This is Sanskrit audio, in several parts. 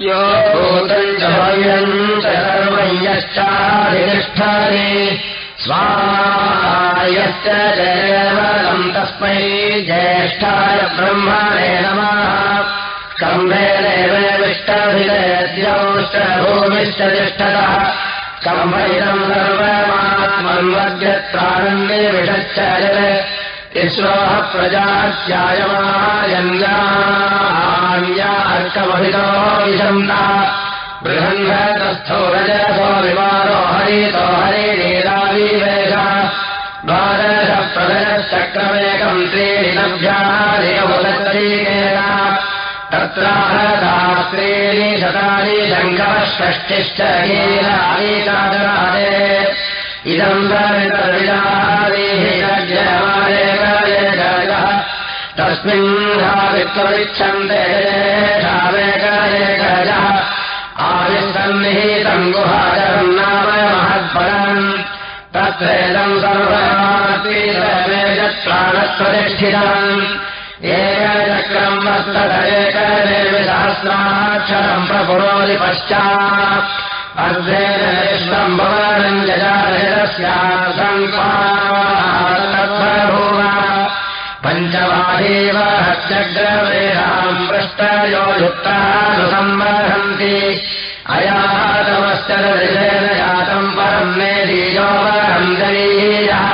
यो भूतम् च भव्यम् च सर्वम् यश्चाधिष्ठाने स्वायश्च जयवलम् तस्मै ज्येष्ठाय ब्रह्मणे नमः। कम्भेनैव विष्टभिदयद्यौश्च भूमिश्च तिष्ठतः। कम्भैरम् सर्वमात्मन्वद्यत्रारण्ये विषश्च विश्वः प्रजास्यायमायन्यार्कमभितो विशन्ता बृहन्धस्थो रजसो विमानो हरितो हरिनीराविवेश द्वादशप्रदयश्चक्रमेकम् त्रीणि लभ्यादिकमुदत्रीकेन तत्राहदास्त्रीणि शतानि शङ्करषष्टिश्च हीरादीकादरादे इदम् तस्मिन् धावित्वमिच्छन्ते धावेकरेकजः आविसन्निहितम् गुहाजम् नाम महत्परम् तत्रेदम् सर्वमात्मीयत्राणस्वतिष्ठितम् एकचक्रम् वस्तदेकदेविसहस्राक्षरम् प्रपुरोदि पश्चात्। अर्धेन विश्वम् भवनम् जजास्यासङ्काभूव पञ्चवादेव हत्यग्रवेदाम् पृष्टयो युक्तानुसम्बर्हन्ति अयातमश्चरेन यातम् परम् मेदीयोपरम् दरीयः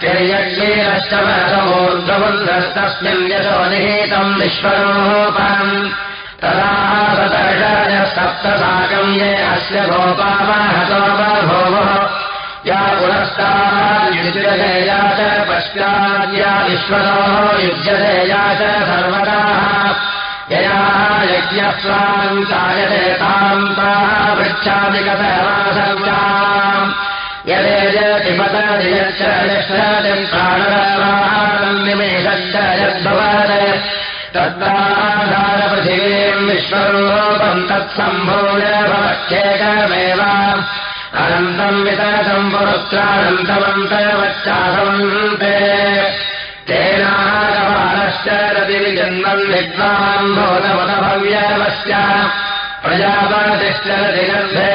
तिर्यज्ञेरश्चमरसमोर्ध्वबन्धस्तस्मिन् यशो निहितम् विश्वरोपरम् तदा सप्तसाकम् ये अस्य गोपामहतोपभोः या पुनस्तायुजया च पश्चाद्या विश्वतोः युज्यतेया च सर्वदाः यया यज्ञस्वाम् चायते ताम् ताः पृच्छादिकसमासर्गाम् यदेजतिपतदियश्च यश्चम् प्राणराम् निमेषश्च यद्भवत् विश्वरूपम् तत्सम्भूय भवत्येकमेव अनन्तम् वितरतम् पुरुत्रानन्तमन्तवच्चासमन्ते तेनाकपालश्च रतिविजन्मम् विद्वाम् भवतमतभव्यवस्य प्रजापतिश्च रतिगर्भे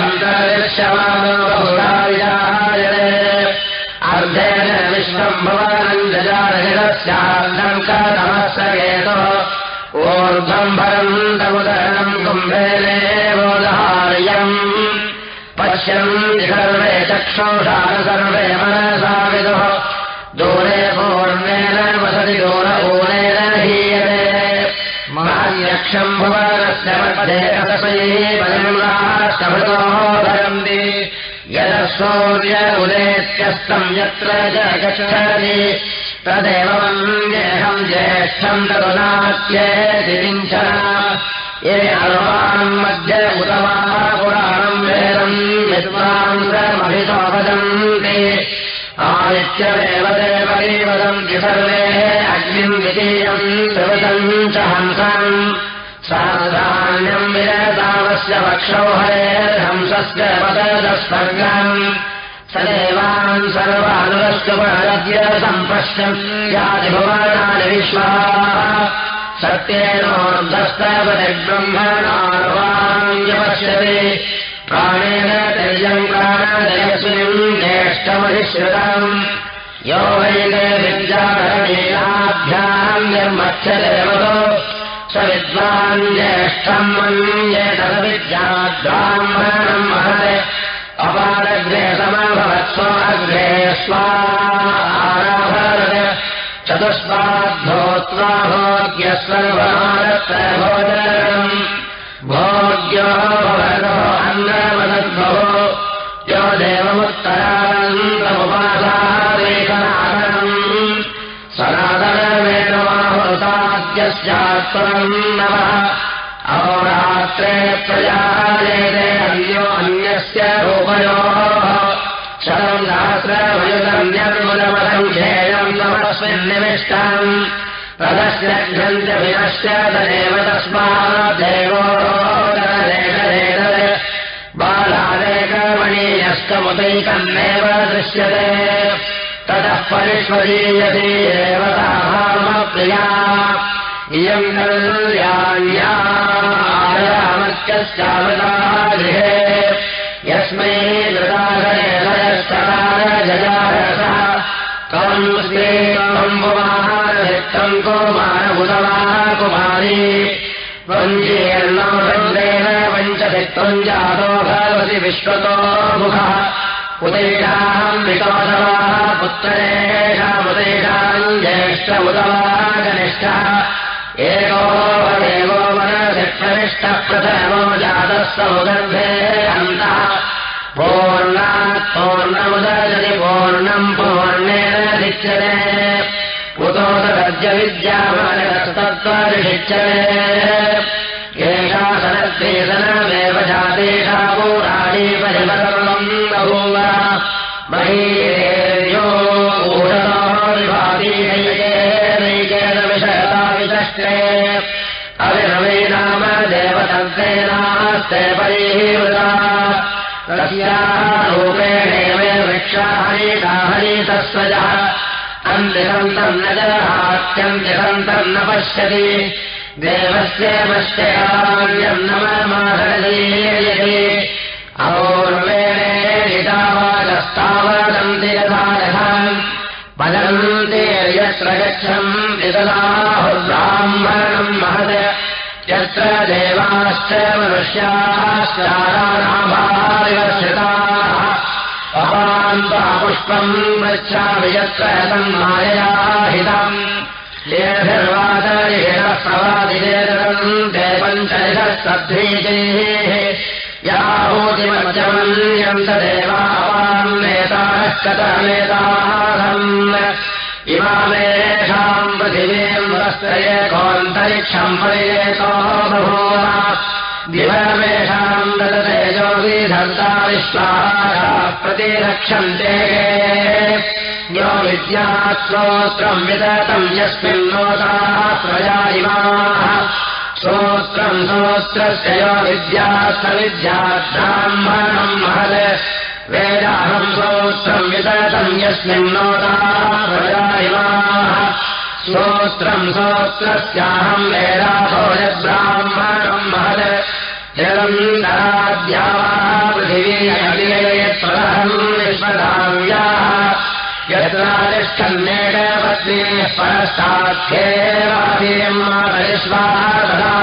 अन्तरिष्यमानो बहुराविजायते अर्धेन विश्वम् भवनम् जजारहितस्यार्धम् कतमस्य केतुः। ऊर्ध्वम् सर्वे मनसा विदुः दूरे पूर्णेन वसति दूरपूर्णेन हीयते धरन्ति यदसूर्य उदेत्यस्तम् यत्र च गच्छति तदेव मन्येऽहम् ज्येष्ठम् तरुणात्येति किञ्चन ये अर्वाम् मध्य उतवाः पुराणम् वेदम् विद्वांसमभितो अग्निम् द्वितीयम् त्रिवतम् च हंसम्। साधान्यम् विरतावस्य वक्षौ हरेर्हंसस्य पदस्वर्गम् स देवान् सर्वानुरस्तुपरद्य सम्पश्यम् यादिभुवनानि विश्वा। सत्येनोर्धस्तपतिब्रह्मणार्वाञ्जपश्यति प्राणेन तेजम् प्राणदयस्मिन् ज्येष्ठमधिश्रुतम् यो वैदे विद्याकरणीयाभ्याम् निर्मच्छदेवतो स विद्वान् ज्येष्ठम् मन्येतदविद्याद्ब्राह्मणम् महते। अपादग्रे समभवत्स्वाग्रे स्वारभरत चतुष्पाद्धोत्वा भोग्यस्वर्वारत्र सनातनवेदमाहुताद्यस्यात्परम् नवः अहोरात्रे प्रजायते अन्यो अन्यस्य रूपयोः। शतम् सहस्रभयुतन्यर्मुलमलम् ध्येयम् नमस्मिन्निविष्टम् रथस्य ग्रन्थभिनश्च तदेव तस्मादेवो बालादेकमणीयस्तमुदैकन्नेव दृश्यते। ततः परिष्वरीयते देवताः प्रिया इयम् कल्याण्यामत्यस्यामता गृहे यस्मै श्रीम्बुमानभित्तम् कुमारबुधवाः कुमारी पञ्चेर्णेन पञ्चभित्तम् जातो भवति विश्वतो मुखः। उदैषाम् वितोषवाः पुत्रेषामुदैषाम् ज्येष्ठ उदवा कनिष्ठः एको देवो मनसिप्रविष्टः प्रथमो जातः पूर्णात् पूर्णमुदजति पूर्णम् पूर्णेन लिच्यते उतोदरज्यविद्यामानस्तत्त्वरिषिच्यते एषा सनद्वेदनमेव न जहात्यन्त्यसन्तम् न पश्यति। देवस्य पश्यकार्यम् न माहरीयते अपूर्वेणेतावादस्तावदन्ति यथा यथा। वदन्ति यत्र गच्छम् विदलाहुर्ब्राह्मणम् महद यत्र देवाश्च मनुष्याश्चाराणाभाविवर्षिताः अपान्ता पुष्पम् गच्छामि यत्र सन्माययाहितम् लेभिर्वादयेन प्रवादिदेतम् ते पञ्चदशः सद्वीजैः याहूतिमध्यमन्यम् स देवापान्नेताः कतमेताहम् इमामेषाम् पृथिवीम् वस्त्रयेकोऽन्तरिक्षम् परियेतो बभूव दिवमेषाम् ददतेजोविधर्ता विश्वाः प्रतिरक्षन्ते। यो विद्यात्सोत्रम् विदतम् यस्मिन्नोताः प्रजा इमाः। सोऽस्त्रम् सोऽस्त्रस्य यो विद्यात्मविद्याब्राह्मणम् महद वेदाहम् सोऽस्त्रम् विदतम् यस्मिन्नोताः प्रजा इमाः। सोऽस्त्रम् सोऽस्त्रस्याहम् वेदाभो यद्ब्राह्मणम् महद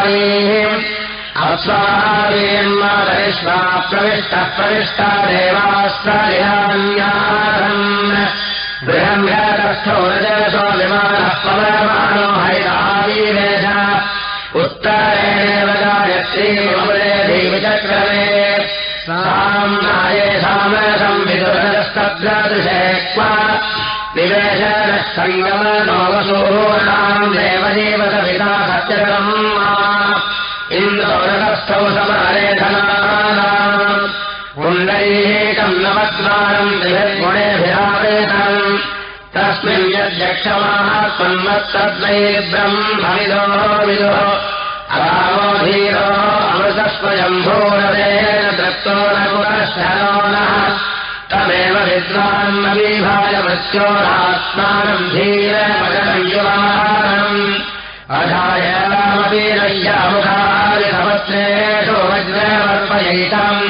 पत्नीः अप्स्वादीयम् मातरिष्वा प्रविष्टः प्रविष्टा देवास्त्रयान्यासम् गृहम् ह्यतस्थो रजसो विमानः पवमानो हरितादीवेश उत्तरेणेव गायत्री ममुले इन्द्रौरकस्थौ समरेधनानाम् पुण्डरीकम् नवद्वारम् विभद्गुणेभिरावेतम् तस्मिन् यद्यक्षमाः त्वन्मत्तद्वै ब्रह्मविदो विदुः। रामो धीरो अमृतस्वयम्भोरवेन दत्तो न पुरश्चरो नः। तमेव नश्यामुखादिसमस्रेषु वज्रवर्पयितम्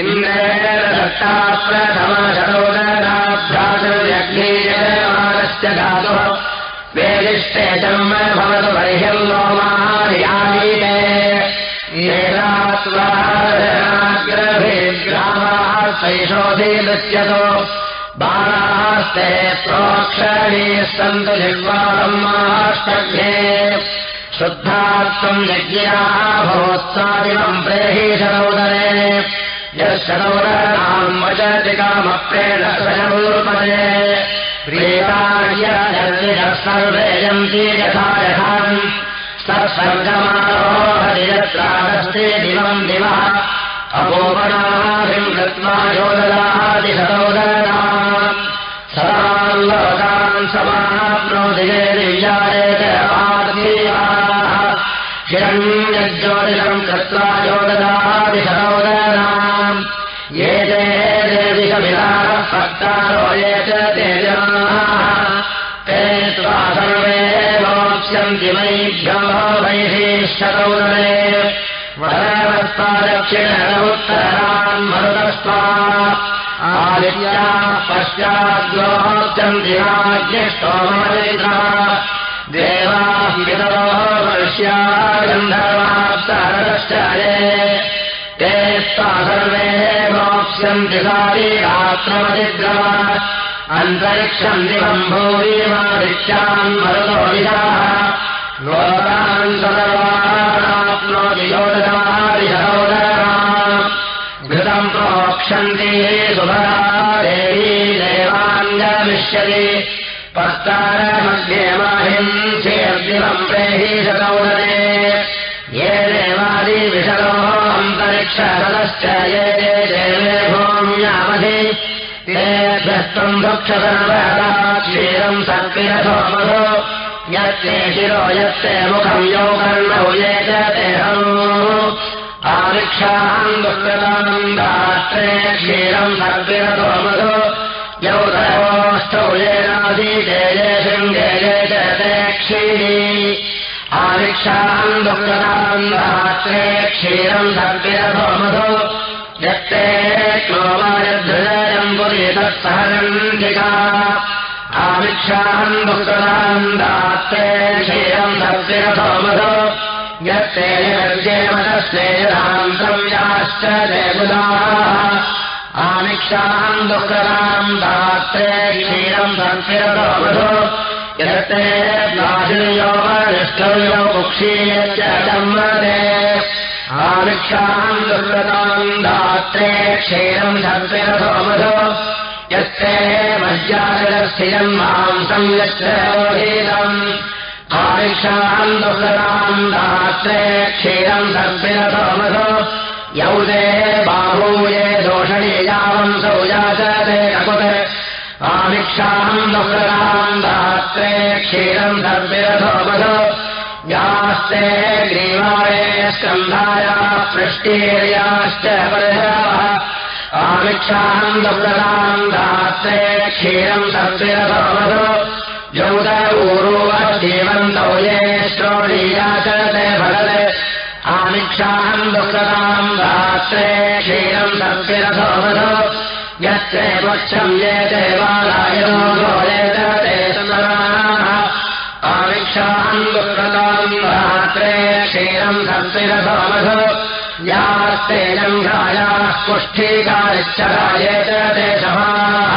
इन्द्रेण दत्ता प्रथमशरोदराभ्यासव्यग्नीयमानस्य धातुः। वेदिष्टे जन्म भवतु बालास्ते प्रोक्षणीः सन्तु निर्वाणमाष्टभ्ये शुद्धात्मम् यज्ञाः भवोत्सादिनम् प्रेहीशनोदरे यशनोदराम् वचति कामप्रेण स्वयमूर्पदे प्रियकार्यः सर्वे यन्ति यथा यथाम् सत्सर्गमानो हरियत्रादस्ते दिवम् दिवः कृत्वा योददादिशतोदरा सदाल्लोकान् समाप्नोदिगे आदित्या पश्चाद्योचन्दिराज्ञस्तोमचरिता देवाहितरो वर्ष्या गन्धर्वाप्तारश्चये ते स्वा सर्वे सारी रात्रमतिद्रव अन्तरिक्षम् दिवम् भूरिमादित्यान् मरुतो देवाङ्गमिष्यति। पस्तारमध्ये माहिंसेऽर्दिवम् प्रेहि शतौदने ये देवादिविषदोः अन्तरिक्षदश्च ये देवे भूम्यामहि तेभ्यस्तम् भक्षसर्वदा क्षीरम् सर्पिरथोमधो यत्ते शिरो यत्ते मुखम् यौ कर्णौ ये च दात्रे क्षीरम् सर्पिरथोमधो यौ तयोष्टौ येनादीते ये शृङ्गे ये च ते क्षीरी आरिक्षाम् दुःखताम् दात्रे क्षीरम् सर्पिरथोमधो यत्ते क्लोमायध्वजम् पुरीतत्सहरन्तिका आविक्षाम् दुःखदाम् दात्ते क्षीरम् सत्यरथोमधो यत्ते निर्जेमतस्नेरान्तम् याश्च देवुदाः आमिक्षाम् दुःखदाम् दात्रे क्षीरम् सत्यरथोमधो यत्ते प्राचुर्यो वरिष्ठव्यो कुक्षीयश्च सम्मते आमिक्षाम् दुर्गताम् दात्रे क्षेरम् सर्पिरथोमधो यत्ते मज्जाजलस्थिरम् मांसम् यच्छम् आमिक्षाम् दुर्गताम् दात्रे क्षेरम् सर्पिरथोमधो यौदे बाहूये दोषणीयावम् सौजाचते कपुत् आमिक्षाम् दुर्गताम् दात्रे क्षीरम् सर्पिरथोमधो यास्ते ग्रीवाय स्कन्धाया पृष्टीर्याश्च परशाः आमिक्षाम् दुर्गताम् दात्रे क्षीरम् यौद ऊरुवजीवन्तौ ये श्रोणीया च ते भगत् आमिक्षाम् दुर्गताम् दात्रे क्षीरम् सर्पिरथोमधो यच्चे पुच्छम् ये देवालायो गोये च ते सुतराः आमिक्षाम् दुःखताम् रात्रे क्षीरम् सर्पिरथोमधो यास्ते जङ्घायाः कुष्ठीकारिच्छराये च ते समाः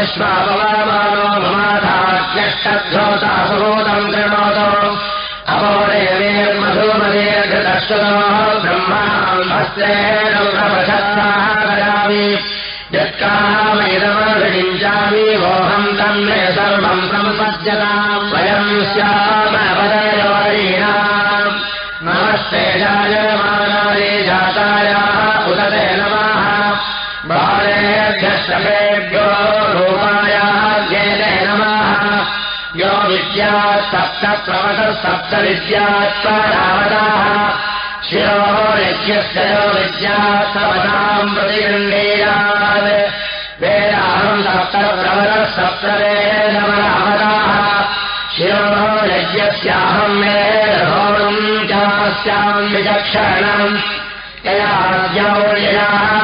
मादविश्वापवामानो ममाधाज्ञष्टध्वोता सुभूतम् कृणोतो। अपोदेवेर्मधुमदीर्घदर्शनो ब्रह्माम् हस्तेन प्रपशत्ताः कदामि यत्कामैदमभिषिञ्चामि सप्त प्रवतः सप्त विद्यात्परावताः शिरो यज्ञस्य यो विद्यात् सपदाम् प्रतिगृह्णीयात् वेदाहम् सप्त प्रवतः सप्त वेदमरावताः शिरो यज्ञस्याहम् वेदहोरम् चास्याम् विचक्षणम् यया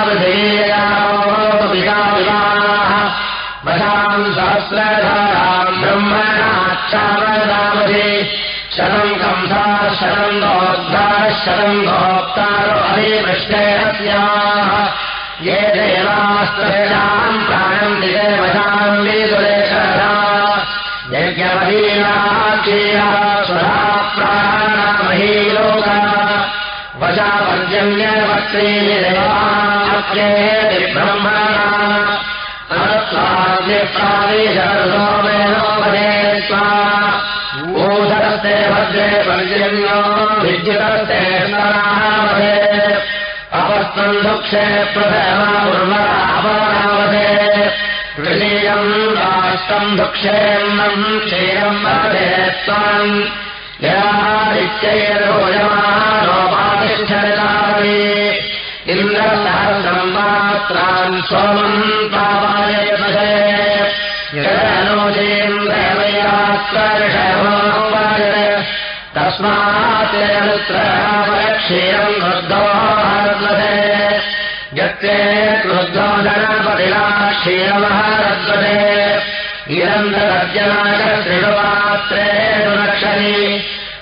विद्युतस्ते अपस्त्वम् दुःखे प्रथमावधे वृलीयम् राष्ट्रम् दुःखेन्नम् क्षीरम् वदे त्वम् यदादित्यैरोयमानोपातिष्ठदारे इन्द्रसहस्रम् मात्रान् सोमम् पावायपदे तस्मात् क्षीरम् वृद्धोहारद्वते यत्ते क्रुद्धो गणपतिना क्षीरमहारद्वते निरन्तरजनागत्रिपात्रे सुरक्षति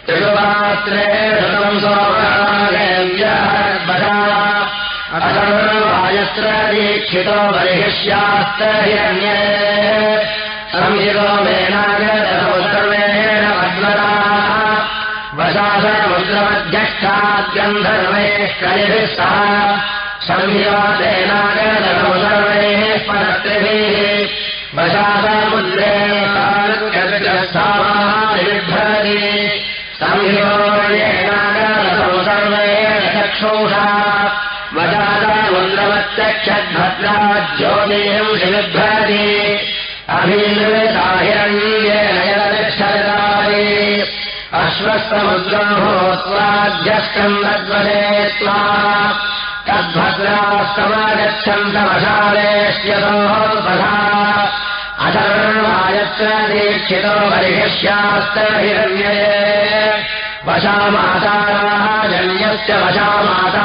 त्रिपात्रे वायत्र दीक्षितो बर्हिष्यास्त हिरण्ये संहितो वेणागतो सर्वेण मद्वरा। वशासमुद्रमध्यक्षाद्यन्धर्वैः कलिभिः सह। सर्वैः परत्रिभिः वशासमुद्रे ज्योतिषम् भूत्वाध्यष्टम् तद्वदे त्वा तद्भद्रास्तमागच्छन्तमशालेष्यतोपधा। अधर्वायत्र दीक्षितो बर्हिष्यास्तहिरण्यये वशामाताराः जन्यस्य वशामाता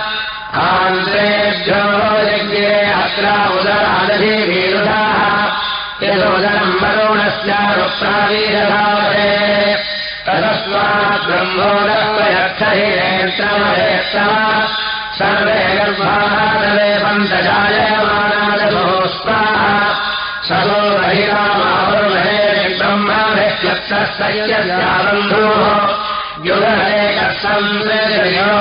आन्त्रेभ्यो यज्ञे अत्र यदोदरम् वरुणस्यारुप्रावीरधावते तदस्मात् ब्रह्मोदस्वयक्षहिरेत्रमहेत्रम सर्वे गर्भाः तवे पन्तजायमानादोस्ताः सदो महिलामावरुमहे ब्रह्मभिक्लप्तस्तयस्याबन्धोः युगरेकसंस्यारेकायस्रजे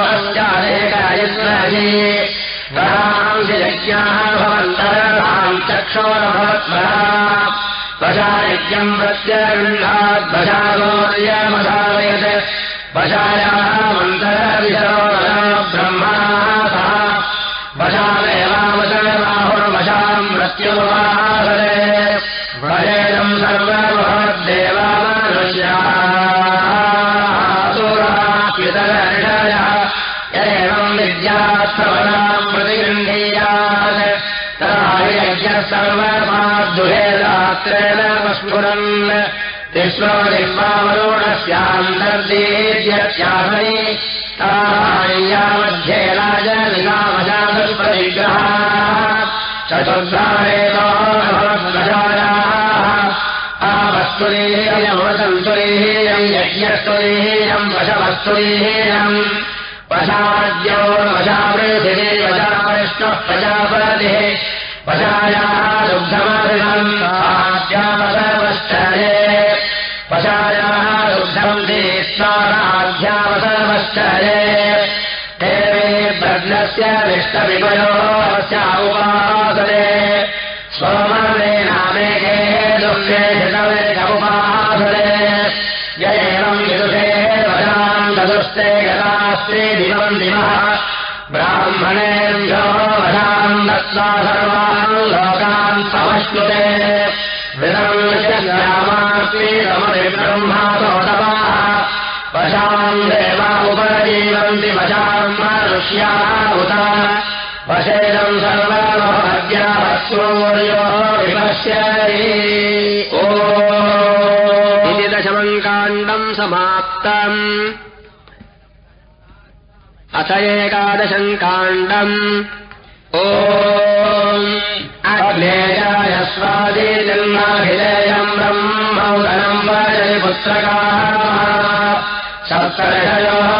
गणांसि यज्ञाः भवन्तरताम् चक्षोरभवत्मरा वशायज्ञम् प्रत्यगृह्णाद्वशागोर्यमधारयत् वशायाः विश्वनिर्वावरोणस्यान्तर्देद्यस्यासने ताया मध्ये राजनिलामजातुपरिग्रहाः चतुर्धारेतोजायाः आवस्तुरेयमवसन्तुरेयम् यज्ञस्तुरेयम् वशवस्तुरेयम् वशाद्योर्वशापृथिवे वशापृष्टः प्रजापतिः वशायाः भग्नस्य विष्टविमयोस्य उपासने सोमर्वे नामेके दुःखे हितवेकमुपासने य एवम् विदुषे वशाम् चतुस्ते गतास्त्रे दिवम् दिवः ब्राह्मणेभ्यो वशाम् दत्त्वा सर्वान् लोकान् समश्नुते विदंशमात्मीरमनिब्रह्मासोतवाः वशाम् देवा उपजीवन्ति वशाम् मनुष्याः वशेदम् सर्वमहद्यावसूर्यो विपश्यति ओ। इति दशमम् काण्डम् समाप्तम्। अथ एकादशम् काण्डम्। ओ स्वादिजन्माभिलेयम् ब्रह्मौदनम् वदति पुत्रकाः। सप्तर्षयोः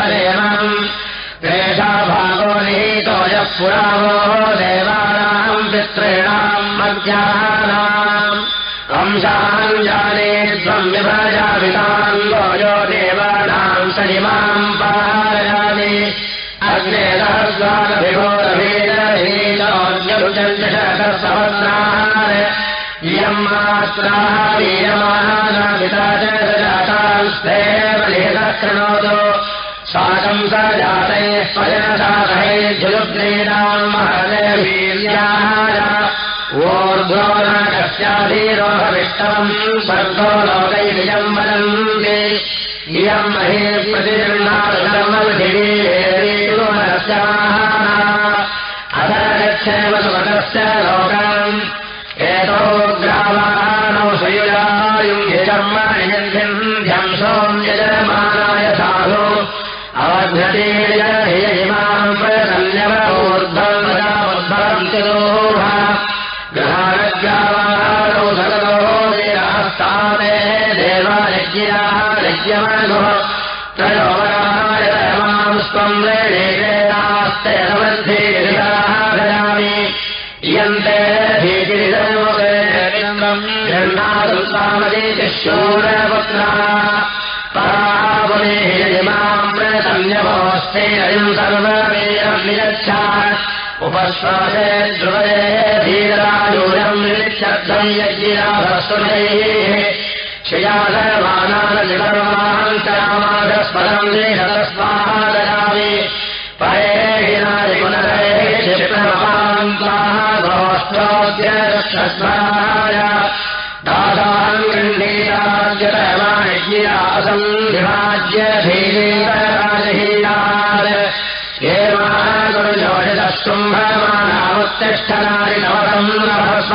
पितॄणाम् मध्यानाम् वंशान् जाने त्वम् विभजापितान् यो देवानाम् सनिमाम् पारयामि अग्ने सहस्रारभेदहीनोऽन्यरुचन्द्रशतसहस्राः इयम् मात्राः वीयमानापिता च जातांस्तेव शृणोतु साकम् स जातैः स्वजनसाधैः लोकैरियम् वदन्ति इयम् महे प्रतिगृह्णाधर्मविधिः मां स्वम् रेणेनास्ते भजामि इयन्ते गृह्णादुसामदेति शूरपुत्रा परामुनिमाम् प्रसन्यभोस्ते अयम् सर्वमेयम् निगच्छ उपश्वासे ध्रुवये धीरायूरम् नित्यर्थम् यज्ञाभस्वनैः क्षया सर्वानानिकर्मान्तरामाधस्पदम् देहतस्मादयामि गोष्ठोद्यरक्षस्मराय दासाम् गृह्णीताद्यतमाज्ञासम् विभाज्य धीरेतराजहीयात् एवागुरुजोषितशृम्भमानामुत्तिष्ठनानि नवतम् नभस्व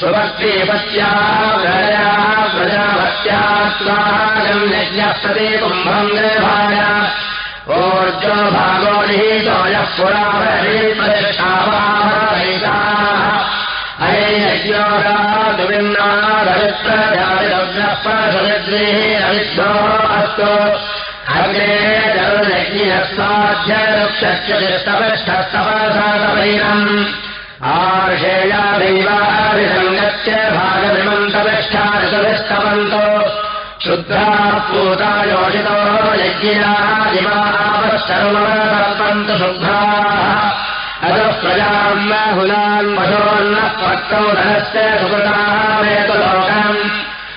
सुभक्तिपत्याः प्रजयाः प्रजाभक्त्यात्वागम् यज्ञः प्रति कुम्भम् निर्भाय ऊर्जो भागो निहीतो यः पुरापरिष्ठावाहैताः अग्नः परसविद्रेः अविद्धो अस्तु अग्ने जरुरग्निरस्ताध्यरुक्षस्तपष्ठस्तपसासपैनम् आर्षेया दैवाभिसङ्गत्य भागमिमन्तपष्ठारसभिस्तपन्तो शुद्धा पूता योषितो यज्ञाः दिवापस्तरुमसर्पन्तु शुभ्राः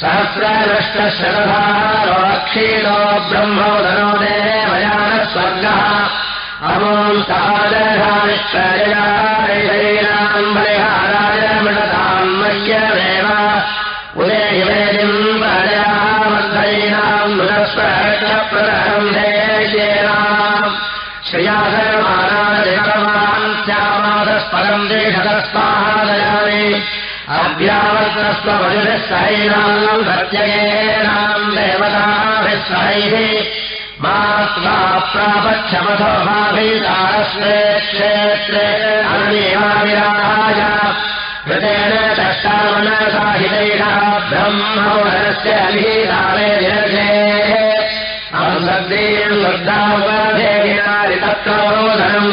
सहस्रदृष्टशरधारो क्षीणो ब्रह्मोदनो देवयानः स्वर्गः अमोम् सहादधानिष्प्रजयाम् बलिहाराय मृणताम् मह्यमेव उदे वेदिम् प्रजामद्धैनाम् मृतस्वरक्षप्रदहम् देशेनाम् श्रिया सर्वानादिकमान् स्यामादस्पदम् देशतस्मादयामि अभ्यावर्तस्व वजुभिः सहैनाम् प्रत्ययेनाम् देवताभिः सहैः मा त्वा प्रापक्षमथो माभीतारस्मे क्षेत्रे अन्येवाविराहाय कृतेन चष्टामनसाहितैः ब्रह्मवरस्य अभिधारे निरर्घेः सद्रीम् वृद्धावधेनारितत्रोधनम्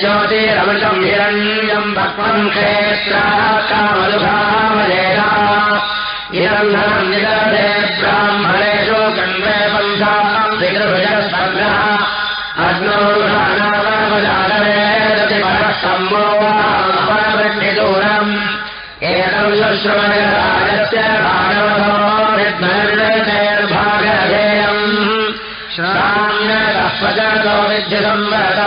ज्योतिरमृतम् हिरण्यम् भक्वम् क्षेत्राः कामनुभावलेना इदम् धनम् निदधे ब्राह्मणेषु गण्वे पन्थाम् विगृभजः सर्गः अग्नौषाणावजातवेदतिपरः सम्भोगापरवृष्टिदूरम् एतम् शुश्रवणराजस्य भागवतो विद्मर्णतेर्भागधेयम् श्राम्यतः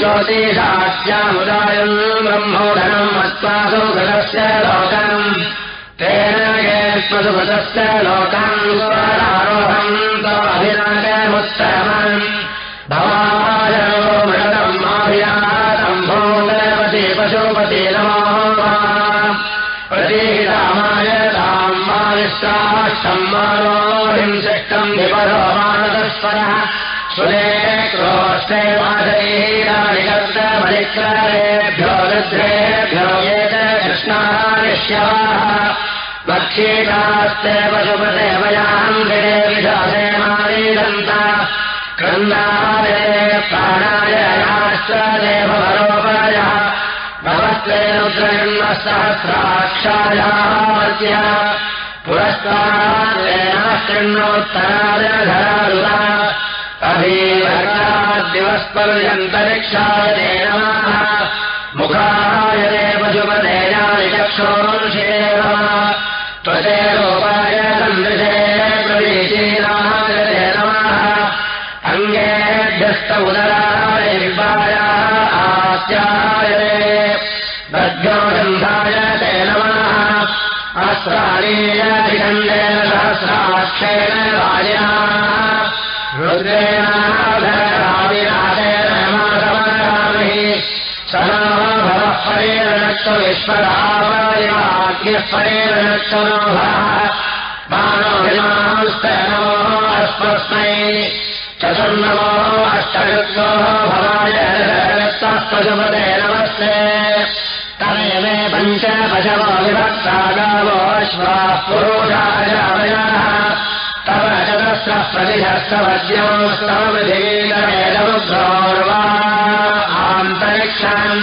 ज्योतिषास्यामुदायम् ब्रह्मोधनम् मत्पासु गतस्य लोकम् स्वरारोहम् त्वभिरागमुत्तमम् भवाजनो मृतम् माभियातम् भूतपति पशुपति नमो प्रतीरामाय ताम् मानिष्टाष्टम् मानोहिंसिष्टम् विपरो मानदस्वरः सुरे क्रोष्टे माधैराणि राष्ट्रदेव भरोपय भवस्ते रुद्रजन्मसहस्राक्षायामस्य पुरस्कारेण शृण्णोत्तरादधरारुरा अभीवर्गाद्दिवस्पर्यन्तरिक्षाय चतुर्नमो अष्टगत्वो भवाय पशुपते नमस्ते। तमेव पञ्च पशवो विभक्ता गावो श्वाः पुरोषायामयाः तव प्रतिहस्तवद्योस्तवृथिवीतमेदमुद्रोर्वा आन्तरिक्षम्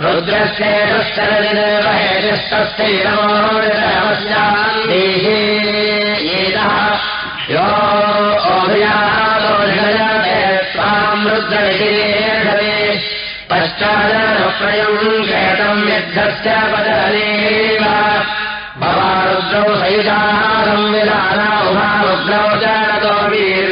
सहस्रग्रियसहस्रम् रुद्रस्येतश्चरदिनवहेजस्तस्थैरमोदमस्यान्देः एतः यो ओभयादोषयते त्वाम् रुद्रविधिरे पश्चादनुप्रयम् शेतम् यद्धस्य संविधाना उभारुद्रौ च वीर्याय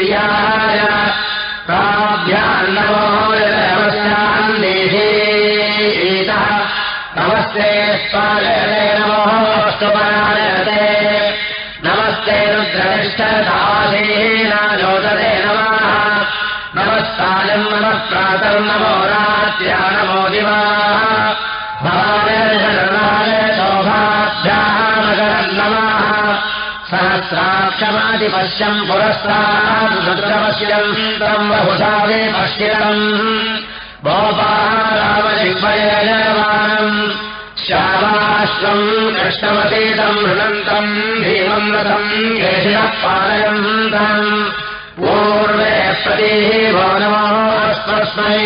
सहस्राक्षमादिपश्यम् पुरस्ताद्रुद्रपश्यम् तम् बहुधावे पश्यम् गोपारामजिह्वयजमानम् श्यामाश्वम् कृष्णमतीतम् हृदन्तम् भीमम् रथम् केशिनः पालयन्तम् पूर्वे प्रतीः भो नमोऽस्मस्मै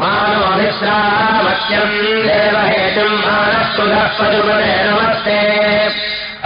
मानोभिश्रामत्यम् देवहेतुम् मानः पशुपते नमस्ते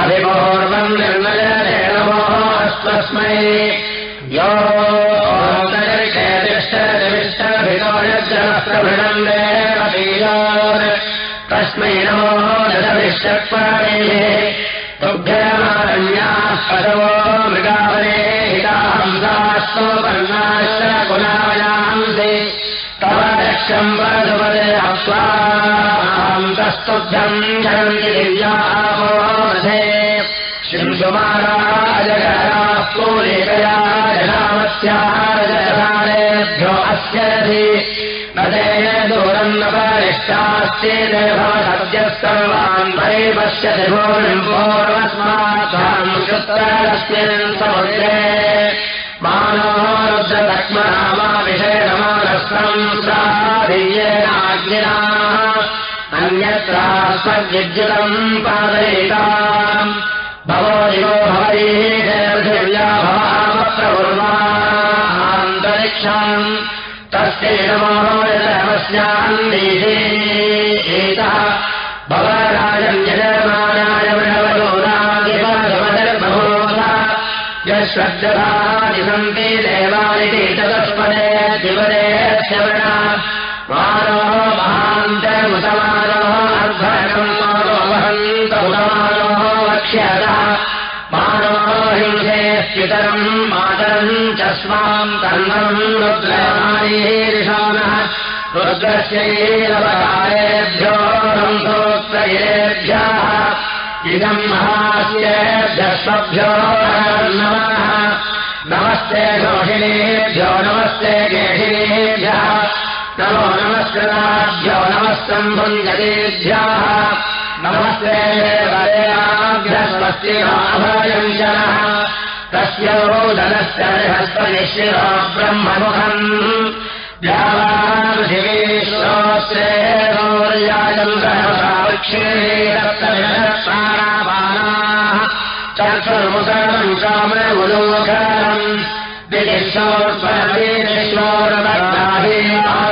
अभिपूर्वम् निर्मलने नमो अस्मस्मै यो तिष्ठभिष्टभिनोयजनप्रभृणम् देवतीयो तस्मै नमो मृगावने हिताहंसास्तो वर्णाश्च कुलायान्ते तव दक्षम् वरसुपदे अप्स्वान्तस्तुभ्यम् जनन्ति दिव्यामो मध्ये शिंशुमाराजगराः पूलेकया जनामस्याः जयधारेभ्यो अस्य रथि न तेन दूरम् न परिष्टाश्चेदेव सद्यः सर्वान् परे पश्यति भूमिम् पूर्वस्माभ्याम् कृत्रस्मिन् समुद्रे मानोरुद्रलक्ष्मणामाविषयमानस्रम् साधीयेनाग्निना अन्यत्रास्मद्विद्युतम् पादयिताम् भवो दिवो भवैः भवामप्रकुर्वान्तरिक्षम् तस्यै नमोदमस्याम् देशे एतः। भवराजम् यजमानाय वृणवयोरादिपदर्भवोधा यश्रद्धानि सन्ति देवानि चतुष्पदे दिवदे श्रवणा मानो महान्तमुसमानो अर्धनम् मानो वहन्तमुसमानो वक्ष्यतः मानो हिंसे स्थितरम् मातरम् च स्वाम् कर्मम् रुद्रमारीर्षानः रुद्रस्यैरवकारेभ्यो रन्धोत्रयेभ्यः इदम् महास्येभ्यश्वभ्यो नमः नमस्ते दोषिणेभ्यो नमस्ते केशिनेभ्यः नमो नमस्कृताभ्यो नमस्तम्भुञ्जलेभ्यः नमस्ते वरेभ्यस्वस्तिराभयञ्जनः तस्य रोदनस्य हस्तनिशिरो ब्रह्ममुखम्। विदिशोर्परवीरेश्वरमग्नाहीमातोमाविरय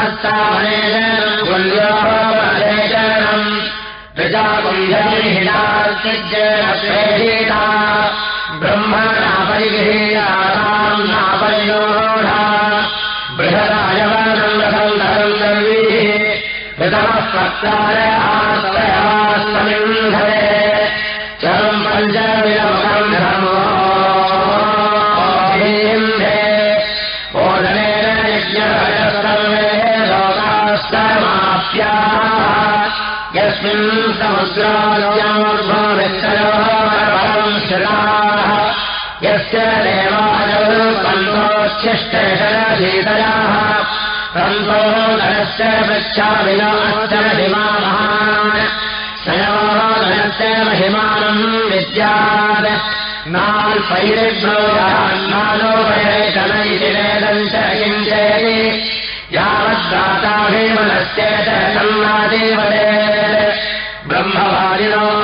हस्तामनेशनम् कुल्योपदेशनम् प्रजाकुञ्जनिहितार्तिज्यश्रेहीता ब्रह्मणापरिगृहीयाताम् नापरियोढा बृहदायवनम् रथम् धरम् दर्वीः ऋतमः धनस्य पृच्छाविनाश्चरहिमान् सयोधनस्य महिमानम् विद्यात्। नाल्पैरिभ्रोगान्नालोपयैकनैति वेदम् च किञ्चयति यावद्दाताभिमनस्य च सम्मादेवदे ब्रह्मवादिनो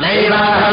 नैवा